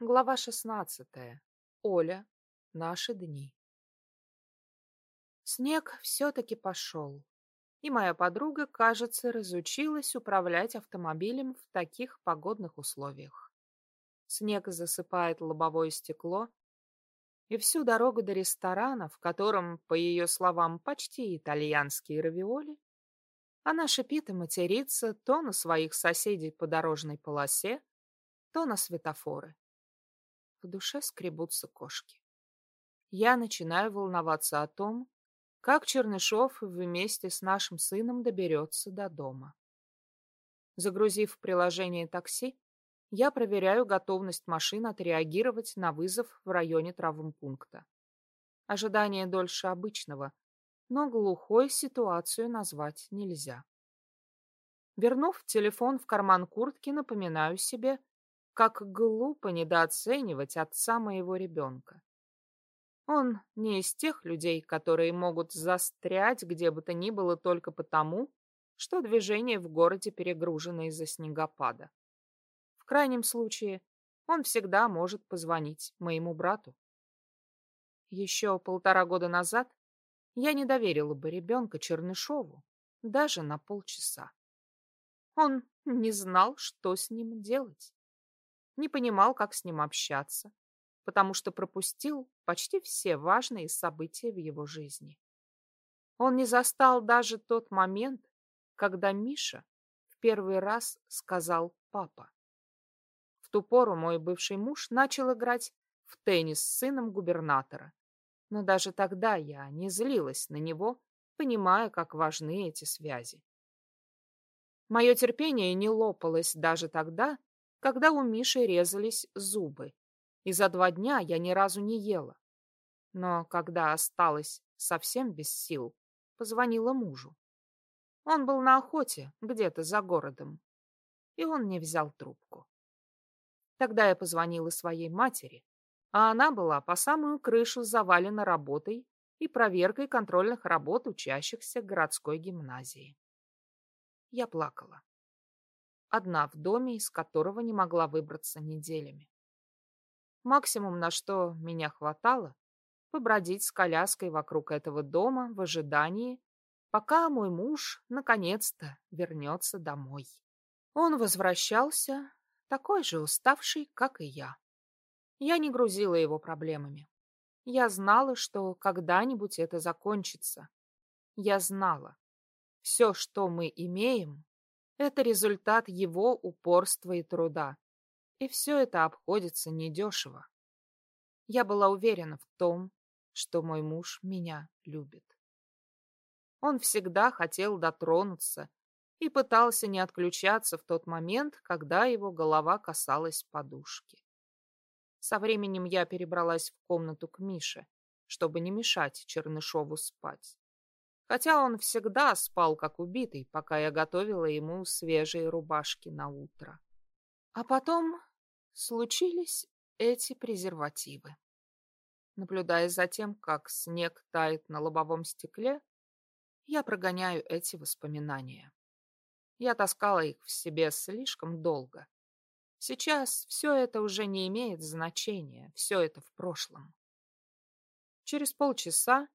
Глава шестнадцатая. Оля. Наши дни. Снег все-таки пошел, и моя подруга, кажется, разучилась управлять автомобилем в таких погодных условиях. Снег засыпает лобовое стекло, и всю дорогу до ресторана, в котором, по ее словам, почти итальянские равиоли, она шипит и матерится то на своих соседей по дорожной полосе, то на светофоры. В душе скребутся кошки. Я начинаю волноваться о том, как Чернышов вместе с нашим сыном доберется до дома. Загрузив приложение такси, я проверяю готовность машин отреагировать на вызов в районе травмпункта. Ожидание дольше обычного, но глухой ситуацию назвать нельзя. Вернув телефон в карман куртки, напоминаю себе, как глупо недооценивать отца моего ребенка. Он не из тех людей, которые могут застрять где бы то ни было только потому, что движение в городе перегружено из-за снегопада. В крайнем случае, он всегда может позвонить моему брату. Еще полтора года назад я не доверила бы ребенка Чернышову даже на полчаса. Он не знал, что с ним делать не понимал, как с ним общаться, потому что пропустил почти все важные события в его жизни. Он не застал даже тот момент, когда Миша в первый раз сказал «папа». В ту пору мой бывший муж начал играть в теннис с сыном губернатора. Но даже тогда я не злилась на него, понимая, как важны эти связи. Мое терпение не лопалось даже тогда, когда у Миши резались зубы, и за два дня я ни разу не ела. Но когда осталась совсем без сил, позвонила мужу. Он был на охоте где-то за городом, и он не взял трубку. Тогда я позвонила своей матери, а она была по самую крышу завалена работой и проверкой контрольных работ учащихся городской гимназии. Я плакала одна в доме, из которого не могла выбраться неделями. Максимум, на что меня хватало, побродить с коляской вокруг этого дома в ожидании, пока мой муж наконец-то вернется домой. Он возвращался, такой же уставший, как и я. Я не грузила его проблемами. Я знала, что когда-нибудь это закончится. Я знала, все, что мы имеем, это результат его упорства и труда. И все это обходится недешево. Я была уверена в том, что мой муж меня любит. Он всегда хотел дотронуться и пытался не отключаться в тот момент, когда его голова касалась подушки. Со временем я перебралась в комнату к Мише, чтобы не мешать Чернышову спать хотя он всегда спал как убитый, пока я готовила ему свежие рубашки на утро. А потом случились эти презервативы. Наблюдая за тем, как снег тает на лобовом стекле, я прогоняю эти воспоминания. Я таскала их в себе слишком долго. Сейчас все это уже не имеет значения, все это в прошлом. Через полчаса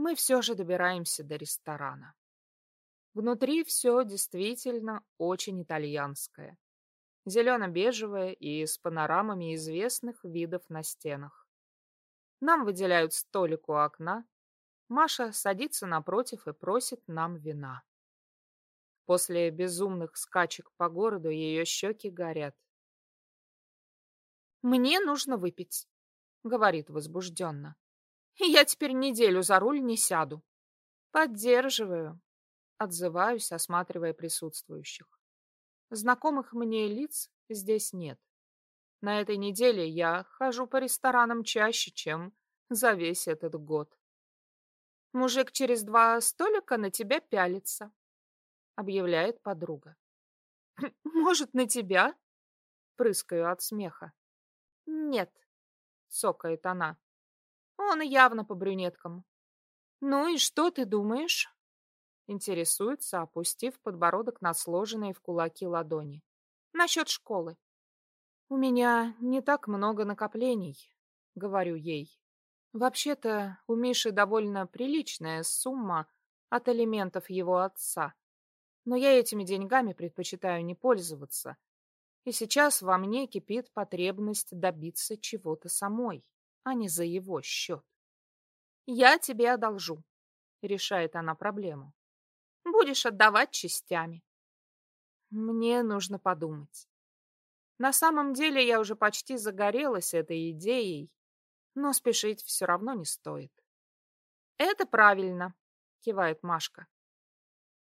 мы все же добираемся до ресторана. Внутри все действительно очень итальянское. Зелено-бежевое и с панорамами известных видов на стенах. Нам выделяют столик у окна. Маша садится напротив и просит нам вина. После безумных скачек по городу ее щеки горят. «Мне нужно выпить», — говорит возбужденно. Я теперь неделю за руль не сяду. Поддерживаю. Отзываюсь, осматривая присутствующих. Знакомых мне лиц здесь нет. На этой неделе я хожу по ресторанам чаще, чем за весь этот год. Мужик через два столика на тебя пялится, объявляет подруга. Может, на тебя? Прыскаю от смеха. Нет, цокает она. Он явно по брюнеткам. «Ну и что ты думаешь?» Интересуется, опустив подбородок на сложенные в кулаки ладони. «Насчет школы. У меня не так много накоплений, говорю ей. Вообще-то у Миши довольно приличная сумма от алиментов его отца. Но я этими деньгами предпочитаю не пользоваться. И сейчас во мне кипит потребность добиться чего-то самой, а не за его счет. «Я тебе одолжу», — решает она проблему. «Будешь отдавать частями». Мне нужно подумать. На самом деле я уже почти загорелась этой идеей, но спешить все равно не стоит. «Это правильно», — кивает Машка.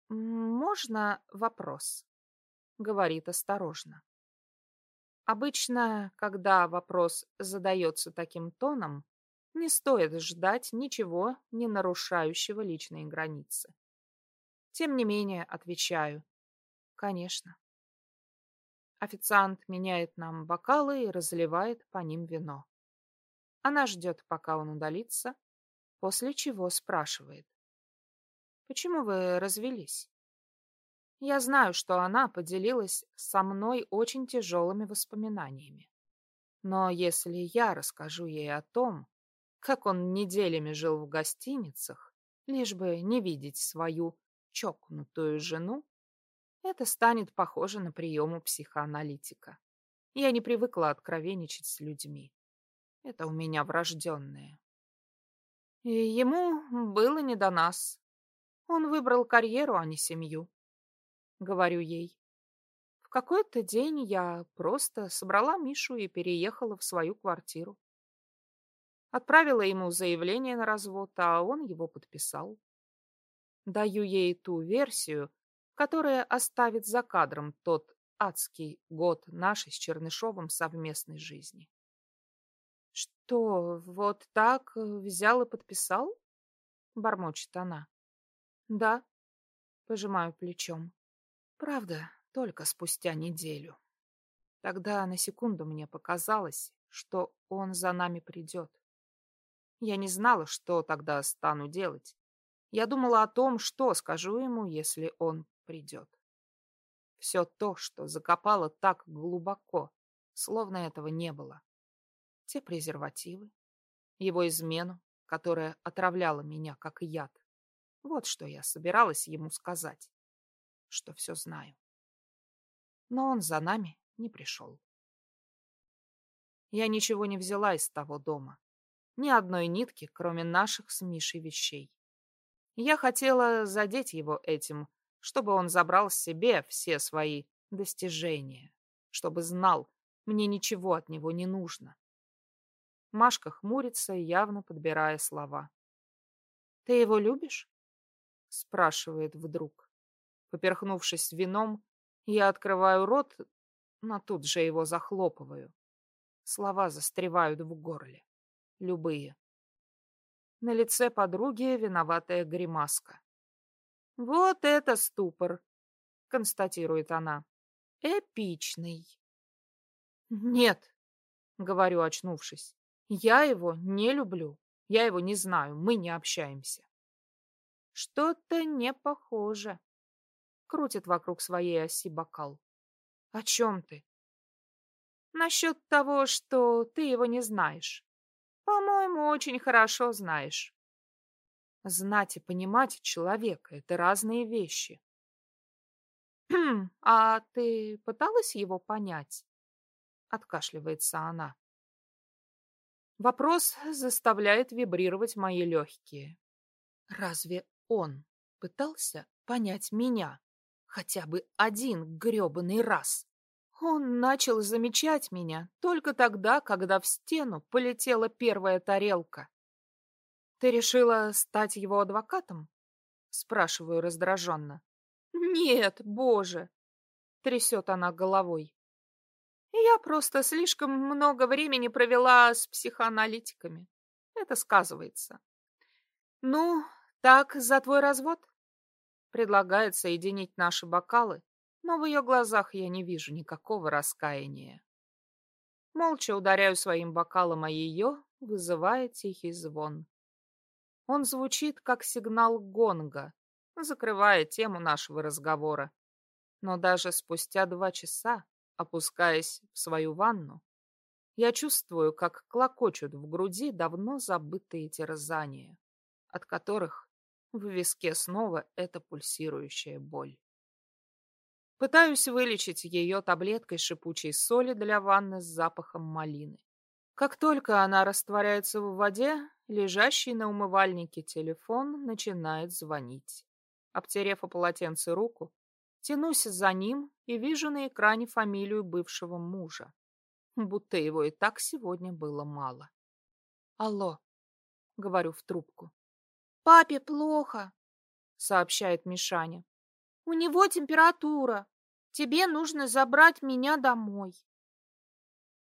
«Можно вопрос?» — говорит осторожно. Обычно, когда вопрос задается таким тоном, не стоит ждать ничего, не нарушающего личные границы. Тем не менее, отвечаю. Конечно. Официант меняет нам бокалы и разливает по ним вино. Она ждет, пока он удалится, после чего спрашивает. «Почему вы развелись?» Я знаю, что она поделилась со мной очень тяжелыми воспоминаниями. Но если я расскажу ей о том, как он неделями жил в гостиницах, лишь бы не видеть свою чокнутую жену, это станет похоже на прием у психоаналитика. Я не привыкла откровенничать с людьми. Это у меня врожденное. И ему было не до нас. Он выбрал карьеру, а не семью. Говорю ей. В какой-то день я просто собрала Мишу и переехала в свою квартиру. Отправила ему заявление на развод, а он его подписал. Даю ей ту версию, которая оставит за кадром тот адский год нашей с Чернышовым совместной жизни. «Что, вот так э, взял и подписал?» — бормочет она. «Да», — пожимаю плечом. «Правда, только спустя неделю. Тогда на секунду мне показалось, что он за нами придет. Я не знала, что тогда стану делать. Я думала о том, что скажу ему, если он придет. Все то, что закопало так глубоко, словно этого не было те презервативы, его измену, которая отравляла меня, как яд. Вот что я собиралась ему сказать, что все знаю. Но он за нами не пришел. Я ничего не взяла из того дома. Ни одной нитки, кроме наших с Мишей вещей. Я хотела задеть его этим, чтобы он забрал себе все свои достижения, чтобы знал, мне ничего от него не нужно. Машка хмурится, явно подбирая слова. «Ты его любишь?» — спрашивает вдруг. Поперхнувшись вином, я открываю рот, но тут же его захлопываю. Слова застревают в горле. Любые. На лице подруги виноватая гримаска. «Вот это ступор!» — констатирует она. «Эпичный!» «Нет!» — говорю, очнувшись. Я его не люблю. Я его не знаю. Мы не общаемся. Что-то не похоже. Крутит вокруг своей оси бокал. О чем ты? Насчет того, что ты его не знаешь. По-моему, очень хорошо знаешь. Знать и понимать человека — это разные вещи. «А ты пыталась его понять?» — откашливается она. Вопрос заставляет вибрировать мои легкие. Разве он пытался понять меня хотя бы один грёбаный раз? Он начал замечать меня только тогда, когда в стену полетела первая тарелка. «Ты решила стать его адвокатом?» — спрашиваю раздраженно. «Нет, боже!» — трясет она головой. Я просто слишком много времени провела с психоаналитиками. Это сказывается. Ну, так за твой развод? Предлагает соединить наши бокалы, но в ее глазах я не вижу никакого раскаяния. Молча ударяю своим бокалом о ее, вызывая тихий звон. Он звучит, как сигнал гонга, закрывая тему нашего разговора. Но даже спустя два часа Опускаясь в свою ванну, Я чувствую, как клокочут в груди давно забытые терзания, от которых в виске снова эта пульсирующая боль. Пытаюсь вылечить ее таблеткой шипучей соли для ванны с запахом малины. Как только она растворяется в воде, лежащий на умывальнике телефон начинает звонить. Обтерев о полотенце руку, тянусь за ним и вижу на экране фамилию бывшего мужа. Будто его и так сегодня было мало. «Алло», — говорю в трубку. «Папе плохо», — сообщает Мишаня. «У него температура. Тебе нужно забрать меня домой».